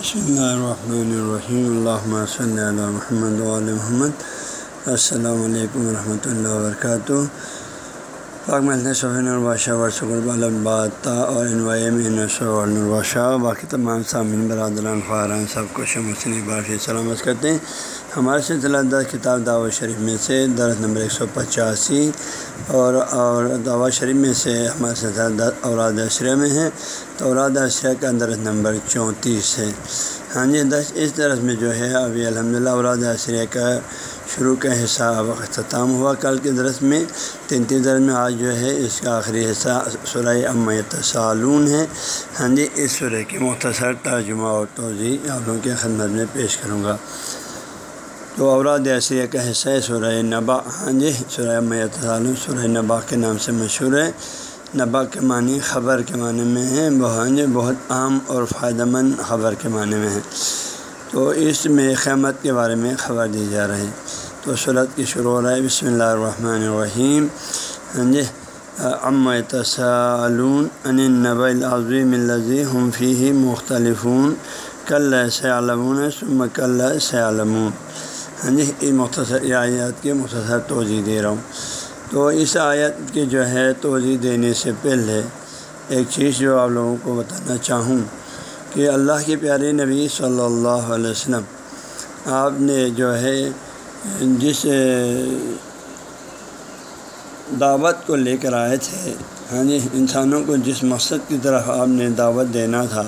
بسم الرحمن الرحیم اللہ صلی اللہ محمد علیہ محمد السلام علیکم ورحمۃ اللہ وبرکاتہ پاک محل صفین البادشاہ ورثر الباطا اور انوائے باقی تمام سامعین برادران خاران سب کو شمسن بار سلامت کرتے ہیں ہمارے سلسلہ دس کتاب دعوت شریف میں سے درخت نمبر ایک سو پچاسی اور اور دعوت شریف میں سے ہمارے سلسلہ دس اوراد اشرے میں ہے تو اوراد اشرے کا درخت نمبر چونتیس ہے۔ ہاں جی دس اس درخت میں جو ہے ابھی الحمد للہ اوراد اشرے کا شروع کا حصہ اب اختتام ہوا۔ کل کے درس میں تین تین درس میں آج جو ہے اس کا آخری حصہ سرح امیت سالون ہے۔ ہاں جی اس سورہ کی مختصر ترجمہ اور توضیع آپ لوگوں کی خدمت میں پیش کروں گا۔ تو اوراد عصریہ کا حصہ ہے، سورہ نبا ہاں جی سورہ میت سالون سورہ نبا کے نام سے مشہور ہے۔ نبا کے معنی خبر کے معنی میں ہے ہاں جی بہت عام اور فائدہ مند خبر کے معنی میں ہے تو اس میں قیامت کے بارے میں خبر دی جا رہی ہے۔ تو صورت کی شروع ہو رہا ہے، بسم اللہ الرحمن الرحیم۔ ہاں جی ام تسالون ان نب العظیم الزی ہم فی مختلف کل سیالمون سم کل سیالمون ہاں جی مختصر یہ آیات کی مختصر توضیع دے رہا ہوں۔ تو اس آیت کے جو ہے توضیع دینے سے پہلے ایک چیز جو آپ لوگوں کو بتانا چاہوں کہ اللہ کے پیارے نبی صلی اللہ علیہ وسلم، آپ نے جو ہے جس دعوت کو لے کر آئے تھے ہاں جی انسانوں کو جس مقصد کی طرف آپ نے دعوت دینا تھا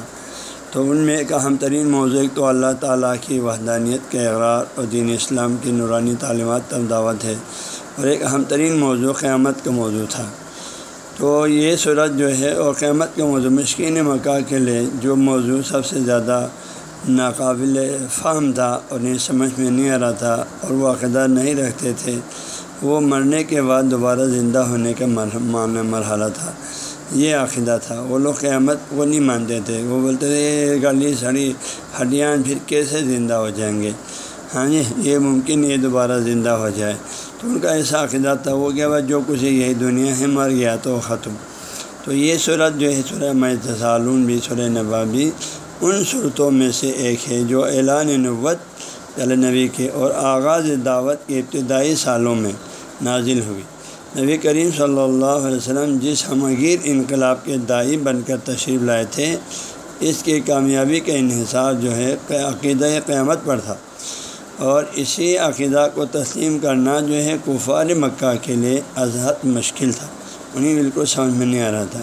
تو ان میں ایک اہم ترین موضوع ایک تو اللہ تعالیٰ کی وحدانیت کے اقرار اور دین اسلام کی نورانی تعلیمات تب دعوت ہے اور ایک اہم ترین موضوع قیامت کا موضوع تھا۔ تو یہ صورت جو ہے اور قیامت کے موضوع مشکین مکہ کے لیے جو موضوع سب سے زیادہ ناقابل فہم تھا اور انہیں سمجھ میں نہیں آ رہا تھا اور وہ عقیدہ نہیں رکھتے تھے، وہ مرنے کے بعد دوبارہ زندہ ہونے کا مرحلہ تھا۔ یہ عقیدہ تھا۔ وہ لوگ قیامت وہ نہیں مانتے تھے۔ وہ بولتے تھے یہ گلی سڑی، ہڈیاں پھر کیسے زندہ ہو جائیں گے؟ ہاں جی یہ ممکن یہ دوبارہ زندہ ہو جائے۔ تو ان کا ایسا عقیدہ تھا۔ وہ کیا بات جو کچھ یہی دنیا ہے، مر گیا تو ختم. تو یہ صورت جو ہے، سورہ میں بھی، سورہ نبا بھی، ان صورتوں میں سے ایک ہے جو اعلان نوت نبی کے اور آغاز دعوت کے ابتدائی سالوں میں نازل ہوئی۔ نبی کریم صلی اللہ علیہ وسلم جس ہمگیر انقلاب کے دائی بن کر تشریف لائے تھے، اس کی کامیابی کا انحصار جو ہے عقیدہ قیامت پر تھا۔ اور اسی عقیدہ کو تسلیم کرنا جو ہے، کفار مکہ کے لیے ازحد مشکل تھا۔ انہیں بالکل سمجھ میں نہیں آ رہا تھا۔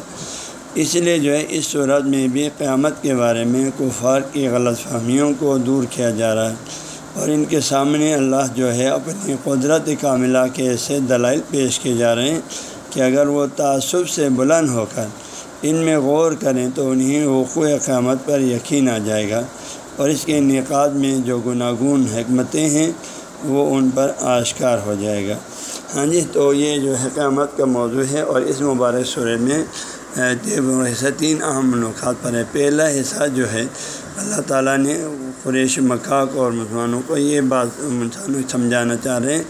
اس لیے جو ہے، اس صورت میں بھی قیامت کے بارے میں کفار کی غلط فہمیوں کو دور کیا جا رہا ہے۔ اور ان کے سامنے اللہ جو ہے اپنی قدرت کاملہ کے ایسے دلائل پیش کیے جا رہے ہیں کہ اگر وہ تعصب سے بلند ہو کر ان میں غور کریں تو انہیں وقوع قیامت پر یقین آ جائے گا اور اس کے انعقاد میں جو گناگون حکمتیں ہیں وہ ان پر آشکار ہو جائے گا۔ ہاں جی تو یہ جو ہے قیامت کا موضوع ہے اور اس مبارک سورے میں حصہ تین اہم نقات پر ہے۔ پہلا حصہ جو ہے، اللہ تعالیٰ نے قریش مکہ کو اور مسلمانوں کو یہ بات انسانوں سمجھانا چاہ رہے ہیں۔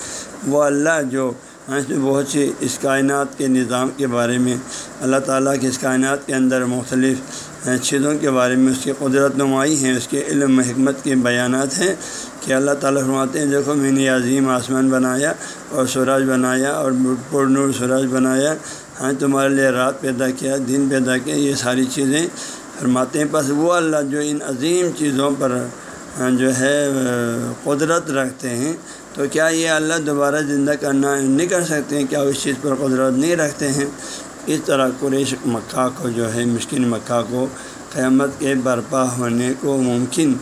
وہ اللہ جو بہت سی اس کائنات کے نظام کے بارے میں، اللہ تعالیٰ کی اس کائنات کے اندر مختلف چیزوں کے بارے میں اس کی قدرت نمائی ہیں، اس کے علم حکمت کے بیانات ہیں کہ اللہ تعالیٰ فرماتے ہیں، دیکھو میں نے عظیم آسمان بنایا اور سورج بنایا اور پر نور سورج بنایا۔ ہاں تمہارے لیے رات پیدا کیا، دن پیدا کیا، یہ ساری چیزیں فرماتے ہیں، بس وہ اللہ جو ان عظیم چیزوں پر جو ہے قدرت رکھتے ہیں، تو کیا یہ اللہ دوبارہ زندہ کرنا نہیں کر سکتے ہیں؟ کیا اس چیز پر قدرت نہیں رکھتے ہیں؟ اس طرح قریش مکہ کو جو ہے مشکل مکہ کو قیامت کے برپا ہونے کو ممکن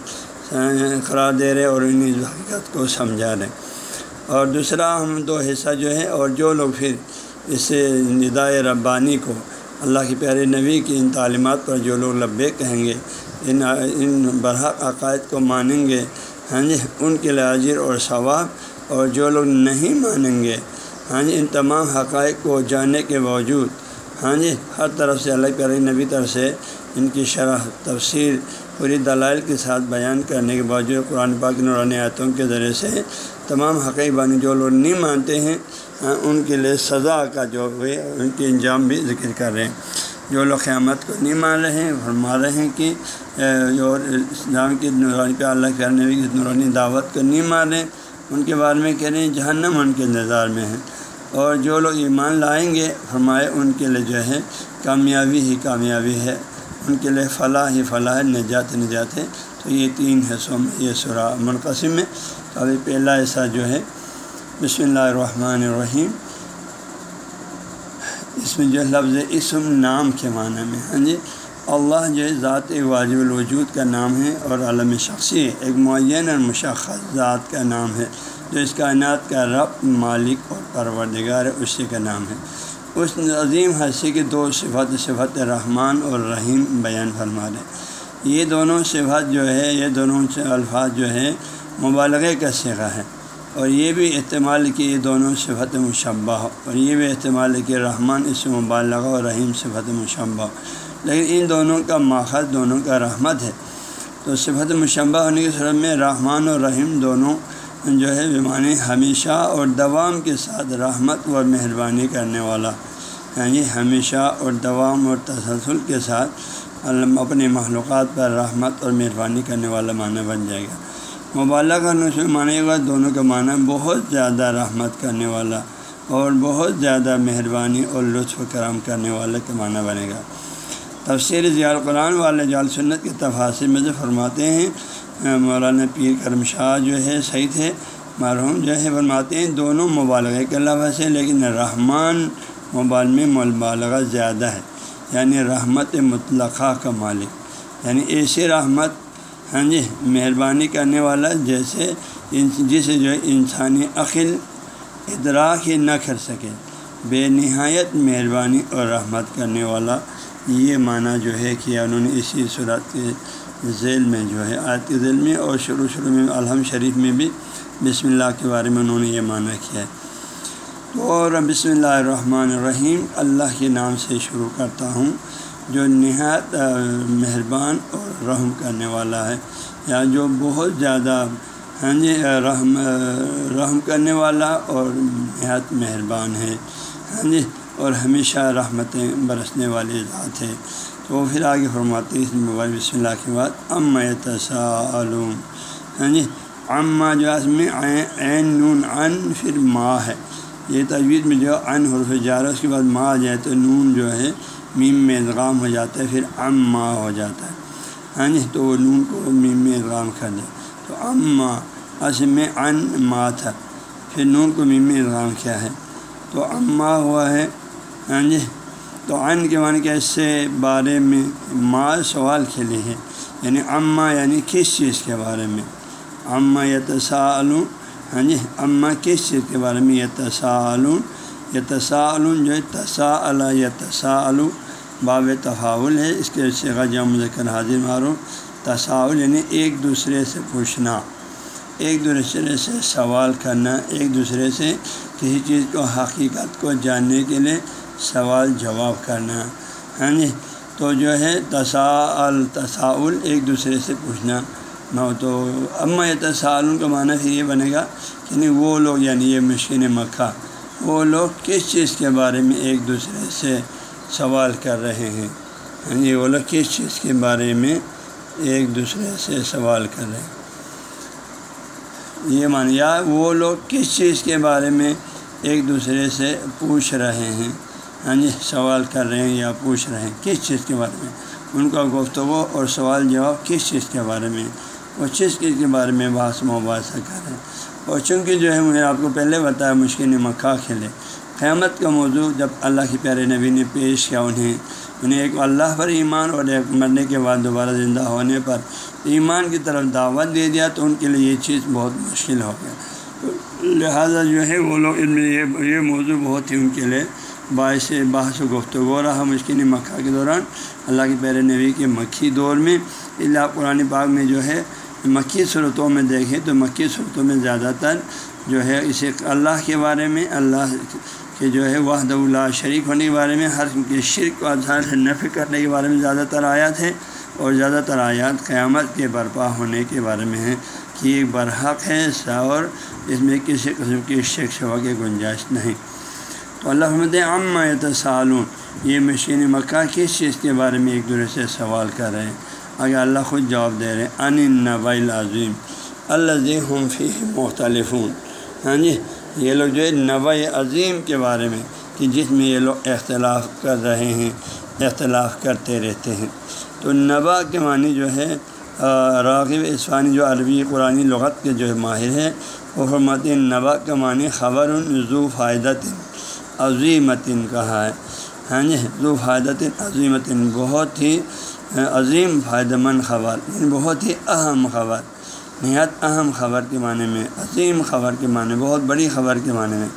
قرار دے رہے اور ان حقیقت کو سمجھا رہے اور دوسرا ہم دو حصہ جو ہے اور جو لوگ پھر اس ندائے ربانی کو اللہ کے پیارے نبی کی ان تعلیمات پر جو لوگ لبے کہیں گے، ان ان برحق عقائد کو مانیں گے ہاں جی ان کے لاجر اور ثواب اور جو لوگ نہیں مانیں گے ہاں جی ان تمام حقائق کو جاننے کے باوجود ہاں جی ہر طرف سے اللہ پیارے نبی طرف سے ان کی شرح، تفسیر، پوری دلائل کے ساتھ بیان کرنے کے باوجود قرآن پاک نورانی آیتوں کے ذریعے سے تمام حقیق بانی جو لوگ نہیں مانتے ہیں ہاں، ان کے لیے سزا کا جو ہے، ان کے انجام بھی ذکر کر رہے ہیں۔ جو لوگ قیامت کو نہیں مان رہے ہیں، فرما رہے ہیں کہ اور اسلام کی نورانی پہ اللہ کے کی نورانی دعوت کو نہیں ماریں ان کے بارے میں کہہ رہے ہیں، جہنم ان کے انتظار میں ہے۔ اور جو لوگ ایمان لائیں گے، فرمائے ان کے لیے جو ہے، کامیابی ہی کامیابی ہے۔ ان کے لیے فلاح ہی فلاح نجات نجات ہے۔ تو یہ تین حصوں میں، یہ سورہ منقسم ہے ابھی پہلا ایسا جو ہے، بسم اللہ الرحمن الرحیم۔ اس میں جو لفظ اسم نام کے معنی میں ہاں جی؟ اللہ جو ہے ذات واجب الوجود کا نام ہے اور علم شخصی ایک معین اور مشخص ذات کا نام ہے، جو اس کائنات کا رب، مالک اور پروردگار ہے، اسی کا نام ہے۔ اس عظیم حصے کی دو صفت صفت رحمان اور رحیم بیان فرما رہے یہ دونوں صفت جو ہے، یہ دونوں الفاظ جو ہے مبالغے کا سگا ہے اور یہ بھی استعمال کی یہ دونوں صفت مشبہ اور یہ بھی استعمال ہے کہ رحمان اس مبالغہ اور رحیم صفت مشبہ لیکن ان دونوں کا ماخذ، دونوں کا رحمت ہے۔ تو صفت مشبہ ہونے کی صورت میں رحمان اور رحیم دونوں جو ہے بیمانی ہمیشہ اور دوام کے ساتھ رحمت اور مہربانی کرنے والا یعنی ہمیشہ اور دوام اور تسلسل کے ساتھ اپنے معلومات پر رحمت اور مہربانی کرنے والا معنی بن جائے گا۔ مبالغہ کرنے سے مانے گا دونوں کا معنی بہت زیادہ رحمت کرنے والا اور بہت زیادہ مہربانی اور لطف کرم کرنے والے کا معنی بنے گا۔ تفسیر ضیاء القرآن والے جال سنت کے تفاصر میں جو فرماتے ہیں، مولانا پیر کرم شاہ جو ہے صحیح تھے مرحوم جو ہے، فرماتے ہیں، دونوں مبالغے کے لفظ ہے لیکن رحمان مبال میں مبالغہ زیادہ ہے یعنی رحمت مطلقہ کا مالک۔ یعنی ایسی رحمت ہاں جی مہربانی کرنے والا جیسے جسے جو ہے انسانی عقل ادراک ہی نہ کر سکے۔ بے نہایت مہربانی اور رحمت کرنے والا یہ معنی جو ہے کہ انہوں نے اسی صورت کے ذیل میں جو ہے، آیت کے ذیل میں اور شروع شروع میں الحم شریف میں بھی بسم اللہ کے بارے میں انہوں نے یہ معنی کیا ہے۔ تو اور بسم اللہ الرحمن الرحیم، اللہ کے نام سے شروع کرتا ہوں۔ جو نہایت مہربان اور رحم کرنے والا ہے، یا جو بہت زیادہ ہاں جی رحم رحم کرنے والا اور نہایت مہربان ہے ہاں جی اور ہمیشہ رحمتیں برسنے والی ذات ہے۔ تو وہ پھر آگے فرماتے اس موبائل بسم اللہ کے بعد ام تسعلوم ہاں جی اماں جو اس میں عین نون ان پھر ماں ہے۔ یہ تجویز میں جو ان حرف جارہ، اس کے بعد ماں آ جائے تو نون جو ہے میم میں ادغام ہو جاتا ہے، پھر ام ماں ہو جاتا ہے۔ ہاں جی تو وہ نون کو میم میں ادغام کر دے تو ام ماں اصل میں ان ماں تھا۔ پھر نون کو میم میں ادغام کیا ہے؟ تو اماں ہوا ہے ہاں جی۔ تو ان کے معنی کہ اس سے بارے میں ماں سوال کے لیے ہے یعنی اماں یعنی کس چیز کے بارے میں؟ اماں یا تصاعلوں ہاں جی۔ اماں کس چیز کے بارے میں؟ یہ تصاعلوں یا تصاعلون جو ہے تصا یا تصاعلو باب تفاول ہے۔ اس کے سگا جم ذکر حاضر مارو۔ تصاول یعنی ایک دوسرے سے پوچھنا۔ ایک دوسرے سے سوال کرنا۔ ایک دوسرے سے کسی چیز کو، حقیقت کو جاننے کے لیے سوال جواب کرنا۔ ہاں جی؟ تو جو ہے تصاعل تصاول ایک دوسرے سے پوچھنا۔ نہ تو، اما یہ کا معنی پھر یہ بنے گا کہ نہیں، وہ لوگ یعنی یہ مشکل مکہ، وہ لوگ کس چیز کے بارے میں ایک دوسرے سے سوال کر رہے ہیں۔ یعنی وہ لوگ کس چیز کے بارے میں ایک دوسرے سے سوال کر رہے ہیں؟ یہ مان، یا وہ لوگ کس چیز کے بارے میں ایک دوسرے سے پوچھ رہے ہیں؟ ہاں جی سوال کر رہے ہیں یا پوچھ رہے ہیں؟ کس چیز کے بارے میں؟ ان کا گفتگو اور سوال جواب کس چیز کے بارے میں؟ وہ چیز کے بارے میں باس مباحثہ کر رہے ہیں؟ اور چونکہ جو ہے، مجھے آپ کو پہلے بتایا مشکل مکہ کھیلے۔ قیامت کا موضوع جب اللہ کے پیارے نبی نے پیش کیا انہیں انہیں ایک اللہ پر ایمان اور ایک مرنے کے بعد دوبارہ زندہ ہونے پر ایمان کی طرف دعوت دے دیا تو ان کے لیے یہ چیز بہت مشکل ہو گیا۔ تو لہٰذا جو ہے وہ لوگ ان میں یہ یہ موضوع بہت ہی ان کے لیے باعث بحث و گفتگو رہا مشکل مکہ کے دوران۔ اللہ کے پیارے نبی کے مکھی دور میں اللہ قرآن پاک میں جو ہے مکی صورتوں میں دیکھیں تو مکی صورتوں میں زیادہ تر جو ہے اسے اللہ کے بارے میں، اللہ کے جو ہے وحد اللہ شریک ہونے کے بارے میں ہر کے شرک و اظہار سے نفی کرنے کے بارے میں زیادہ تر آیات ہے اور زیادہ تر آیات قیامت کے برپا ہونے کے بارے میں ہیں کہ یہ برحق ہے اور اس میں کسی قسم کی شک شبہ کی گنجائش نہیں۔ تو اللہ حمد عام سالون یہ مشین مکہ کس چیز کے بارے میں ایک دوسرے سے سوال کر رہے ہیں؟ اگر اللہ خود جواب دے رہے ہیں ان نبی عظیم الزی ہم فی مختلف ہاں جی یہ لوگ جو ہے نبع عظیم کے بارے میں کہ جس میں یہ لوگ اختلاف کر رہے ہیں، اختلاف کرتے رہتے ہیں۔ تو نبا کے معنی جو ہے راغب اسفانی جو عربی قرآن لغت کے جو ہے ماہر ہے وہ حرمت نبا کا معنی خبر ذو فائدت عظیمتن کہا ہے۔ ہاں جی ذو فائدت عظیمتن بہت ہی عظیم فائدہ مند خبر یعنی بہت ہی اہم خبر۔ نہایت اہم خبر کے معنی میں، عظیم خبر کے معنی بہت بڑی خبر کے معنی میں۔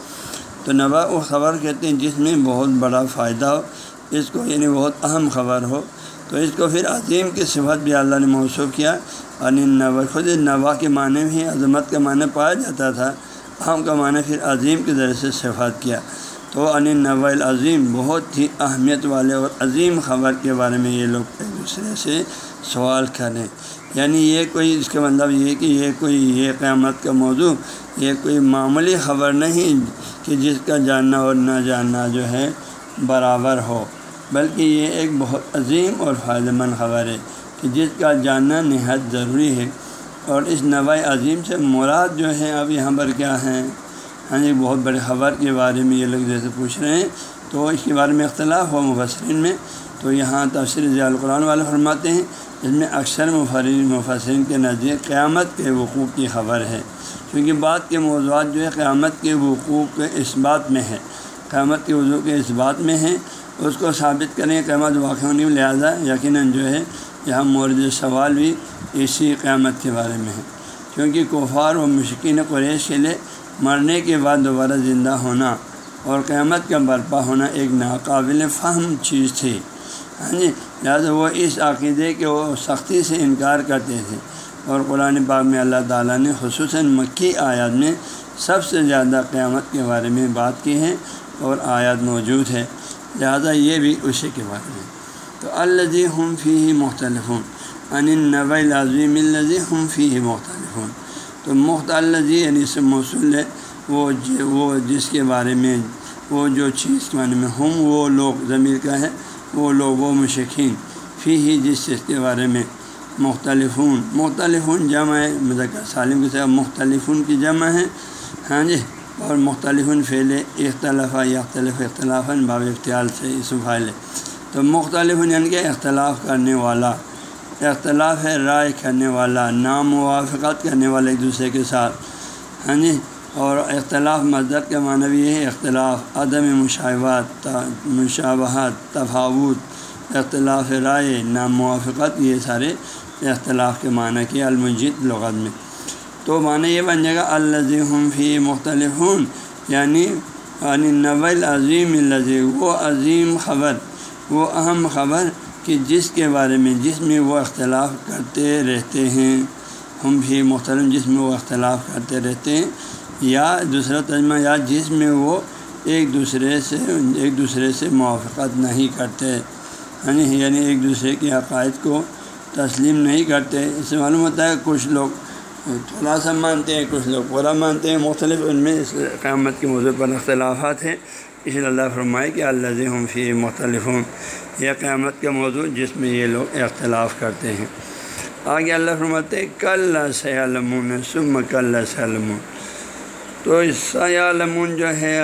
تو نبا وہ خبر کہتے ہیں جس میں بہت بڑا فائدہ ہو، اس کو یعنی بہت اہم خبر ہو۔ تو اس کو پھر عظیم کی صفت بھی اللہ نے موصوف کیا۔ اور نبا، خود نبا کے معنی بھی عظمت کا معنی پایا جاتا تھا۔ اہم کا معنی پھر عظیم کے ذریعے سے صفات کیا۔ تو ان نبا العظیم بہت ہی اہمیت والے اور عظیم خبر کے بارے میں یہ لوگ ایک دوسرے سے سوال کریں۔ یعنی یہ کوئی اس کا مطلب یہ کہ یہ کوئی یہ قیامت کا موضوع، یہ کوئی معمولی خبر نہیں کہ جس کا جاننا اور نہ جاننا جو ہے برابر ہو، بلکہ یہ ایک بہت عظیم اور فائدہ مند خبر ہے کہ جس کا جاننا نہایت ضروری ہے۔ اور اس نوع عظیم سے مراد جو ہے اب یہاں پر کیا ہے؟ ہاں جی بہت بڑے خبر کے بارے میں یہ لوگ جیسے پوچھ رہے ہیں۔ تو اس کے بارے میں اختلاف ہو مفسرین میں، تو یہاں تفصیل ضیاء القرآن والے فرماتے ہیں اس میں اکثر مفرین مفسرین کے نزدیک قیامت کے وقوع کی خبر ہے کیونکہ بات کے موضوعات جو ہے قیامت کے وقوع کے اس بات میں ہے قیامت کے وضوع کے اس بات میں ہے اس کو ثابت کریں قیامت واقع ہونے لہٰذا یقیناً جو ہے یہاں مورد سوال بھی اسی قیامت کے بارے میں ہے کیونکہ کفار و مشکین قریش کے لیے مرنے کے بعد دوبارہ زندہ ہونا اور قیامت کا برپا ہونا ایک ناقابل فہم چیز تھی۔ ہاں جی لہٰذا وہ اس عقیدے کے وہ سختی سے انکار کرتے تھے۔ اور قرآن پاک میں اللہ تعالیٰ نے خصوصاً مکی آیات میں سب سے زیادہ قیامت کے بارے میں بات کی ہے اور آیات موجود ہے لہذا یہ بھی اسی کے بارے میں۔ تو الزی ہم فی ہی مختلف ہوں ان نب العظیم الزی ہم فی ہی مختلف ہوں تو مخت الزی یعنی سے موصول ہے، وہ وہ جس کے بارے میں وہ جو چیز کے بارے میں ہم، وہ لوگ ضمیر کا ہے۔ وہ لوگ وہ مشقین فی ہی جس چیز کے بارے میں مختلف مختلف جمع ہے، مذکر سالم کے ساتھ مختلف کی جمع ہے۔ ہاں جی اور مختلف فعل اختلاف یا اختلاف اختلاف باب اختیال سے اس فائل ہے۔ تو مختلف یعنی کہ اختلاف کرنے والا، اختلاف ہے رائے کرنے والا، ناموافقت کرنے والا ایک دوسرے کے ساتھ۔ ہاں جی اور اختلاف مذہب کا معنی بھی ہے، اختلاف، عدم مشاوات مشابہت تفاوت، اختلاف رائے نام موافقت یہ سارے اختلاف کے معنی کی المجید لغت میں۔ تو معنی یہ بن جائے گا الزی فی مختلف یعنی یعنی نول عظیم الزی وہ عظیم خبر، وہ اہم خبر کہ جس کے بارے میں، جس میں وہ اختلاف کرتے رہتے ہیں۔ ہم بھی مختلف جس میں وہ اختلاف کرتے رہتے ہیں۔ یا دوسرا ترجمہ، یا جس میں وہ ایک دوسرے سے، ایک دوسرے سے موافقت نہیں کرتے یعنی یعنی ایک دوسرے کے عقائد کو تسلیم نہیں کرتے۔ اس سے معلوم ہوتا ہے کچھ لوگ تھوڑا سا مانتے ہیں، کچھ لوگ پورا مانتے ہیں، مختلف ان میں اس قیامت کے موضوع پر اختلافات ہیں۔ اس لیے اللہ فرمائے کہ اللہ ہم فی مختلف ہوں یہ قیامت کا موضوع جس میں یہ لوگ اختلاف کرتے ہیں۔ آگے اللہ فرماتے کل سیالمون سم کل سیالمون تو سیالمون جو ہے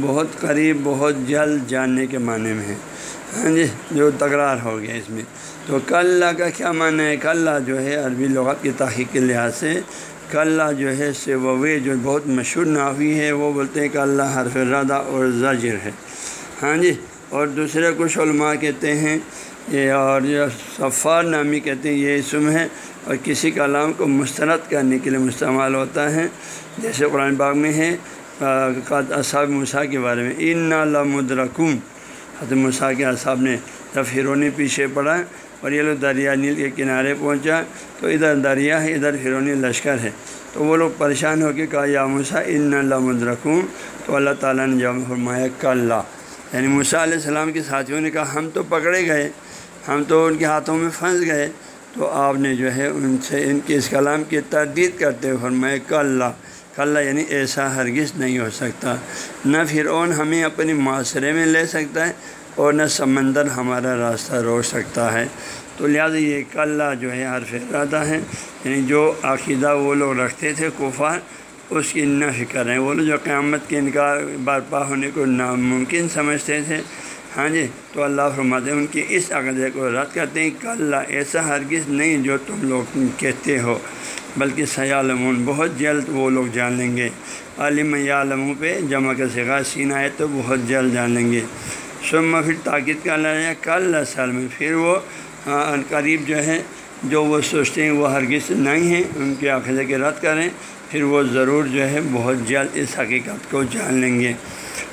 بہت قریب، بہت جلد جاننے کے معنی میں ہے۔ ہاں جی جو تکرار ہو گیا اس میں۔ تو کل کا کیا معنی ہے؟ کل جو ہے عربی لغت کی تحقیق کے لحاظ سے کل جو ہے سے ووے جو بہت مشہور نافی ہے، وہ بولتے ہیں کہ اللہ حرف ردا اور زجر ہے۔ ہاں جی اور دوسرے کچھ علماء کہتے ہیں، یہ اور جو صفار نامی کہتے ہیں، یہ اسم ہے، اور کسی کلام کو مسترد کرنے کے لیے مستعمال ہوتا ہے۔ جیسے قرآن باغ میں ہے اصحاب مسا کے بارے میں ان لمدرکون حضرت مسا کے اصحاب نے جب فرونی پیچھے پڑا اور یہ لوگ دریا نیل کے کنارے پہنچا تو ادھر دریا ہے، ادھر فرونی لشکر ہے۔ تو وہ لوگ پریشان ہو کے کہا، یا مسا ان لمدرکون تو اللہ تعالیٰ نے جب فرمایا کل یعنی مسا علیہ السلام کے ساتھیوں نے کہا، ہم تو پکڑے گئے، ہم تو ان کے ہاتھوں میں پھنس گئے۔ تو آپ نے جو ہے ان سے ان کے اس کلام کی تردید کرتے ہوئے فرمایا کل کل یعنی ایسا ہرگز نہیں ہو سکتا۔ نہ پھر اون ہمیں اپنے معاشرے میں لے سکتا ہے اور نہ سمندر ہمارا راستہ روک سکتا ہے۔ تو لہٰذا یہ کل جو ہے، حرف ارادہ ہے۔ یعنی جو عقیدہ وہ لوگ رکھتے تھے کوفار اس کی نہ فکر ہے۔ وہ لوگ جو قیامت کے انکار برپا ہونے کو ناممکن سمجھتے تھے۔ ہاں جی تو اللہ فرماتے ہیں، ان کی اس عقیدے کو رد کرتے ہیں۔ کل ایسا ہرگز نہیں جو تم لوگ کہتے ہو۔ بلکہ سیالمون بہت جلد وہ لوگ جان لیں گے۔ عالم عالموں پہ جمع کا سگا سینہ ہے تو بہت جلد جان لیں گے۔ سما پھر تاکید کا اللہ کل سال میں پھر وہ قریب جو ہے جو وہ سوچتے ہیں وہ ہرگز نہیں ہیں، ان کے عقیدے کے رد کریں، پھر وہ ضرور جو ہے بہت جلد اس حقیقت کو جان لیں گے۔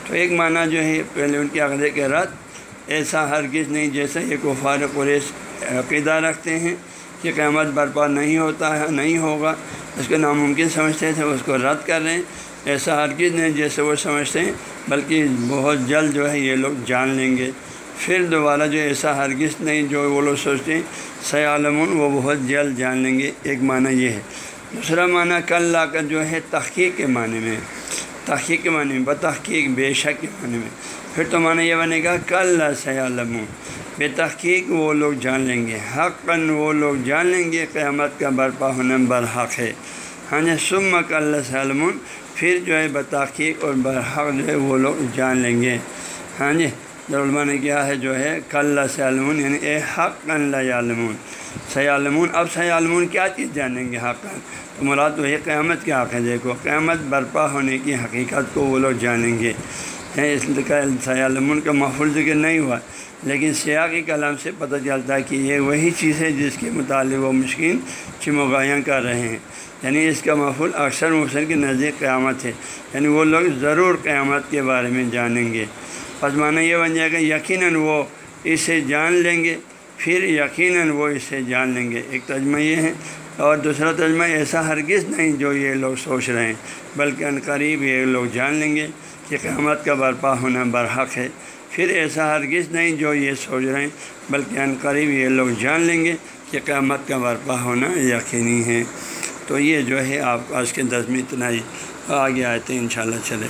تو ایک معنی جو ہے، پہلے ان کے عقیدے کے رد، ایسا ہرگز نہیں، جیسا یہ کفار قریش عقیدہ رکھتے ہیں۔ کہ قیامت برپا نہیں ہوتا ہے، نہیں ہوگا۔ اس کو ناممکن سمجھتے تھے اس کو رد کر رہے ہیں ایسا ہرگز نہیں جیسے وہ سمجھتے ہیں، بلکہ بہت جلد جو ہے یہ لوگ جان لیں گے۔ پھر دوبارہ جو ایسا ہرگز نہیں جو وہ لوگ سوچتے ہیں سیالمن وہ بہت جلد جان لیں گے۔ ایک معنی یہ ہے۔ دوسرا معنی کل لا کر جو ہے تحقیق کے معنی میں تحقیق کے معنی میں، بتحقیق، بے شک کے معنی میں۔ پھر تو معنی یہ بنے گا کل سیالم بے تحقیق وہ لوگ جان لیں گے۔ حق وہ لوگ جان لیں گے قیامت کا برپا ہونا برحق ہے۔ ہاں جی سم کل سیالمون پھر جو ہے بتحقیق اور برحق جو ہے وہ لوگ جان لیں گے۔ ہاں جی علماء نے کیا ہے جو ہے کل سیالمون یعنی اے حق اللہ عالمون سیالمون اب سیالمون کیا چیز جانیں گے حق تو مراد وہی قیامت کے حق ہے۔ دیکھو، قیامت برپا ہونے کی حقیقت کو وہ لوگ جانیں گے۔ اس سیالمون کا محفول ذکر نہیں ہوا۔ لیکن سیاقی کلام سے پتہ چلتا ہے کہ یہ وہی چیز ہے جس کے متعلق وہ مشکل چموگایاں کر رہے ہیں۔ یعنی اس کا محفول اکثر مبصر کے نزدیک قیامت ہے۔ یعنی وہ لوگ ضرور قیامت کے بارے میں جانیں گے۔ پسمانہ یہ بن جائے گا یقیناً وہ اسے جان لیں گے، پھر یقیناً وہ اسے جان لیں گے۔ ایک تجمہ یہ ہے اور دوسرا تجمہ ایسا ہرگز نہیں جو یہ لوگ سوچ رہے ہیں، بلکہ ان قریب یہ لوگ جان لیں گے۔ کہ قیامت کا برپا ہونا برحق ہے۔ پھر ایسا ہرگز نہیں جو یہ سوچ رہے ہیں، بلکہ ان قریب یہ لوگ جان لیں گے کہ قیامت کا برپا ہونا یقینی ہے۔ تو یہ جو ہے، آپ آج کے دس میں اتنا ہی آگے آئے تھے ان شاء اللہ چلے۔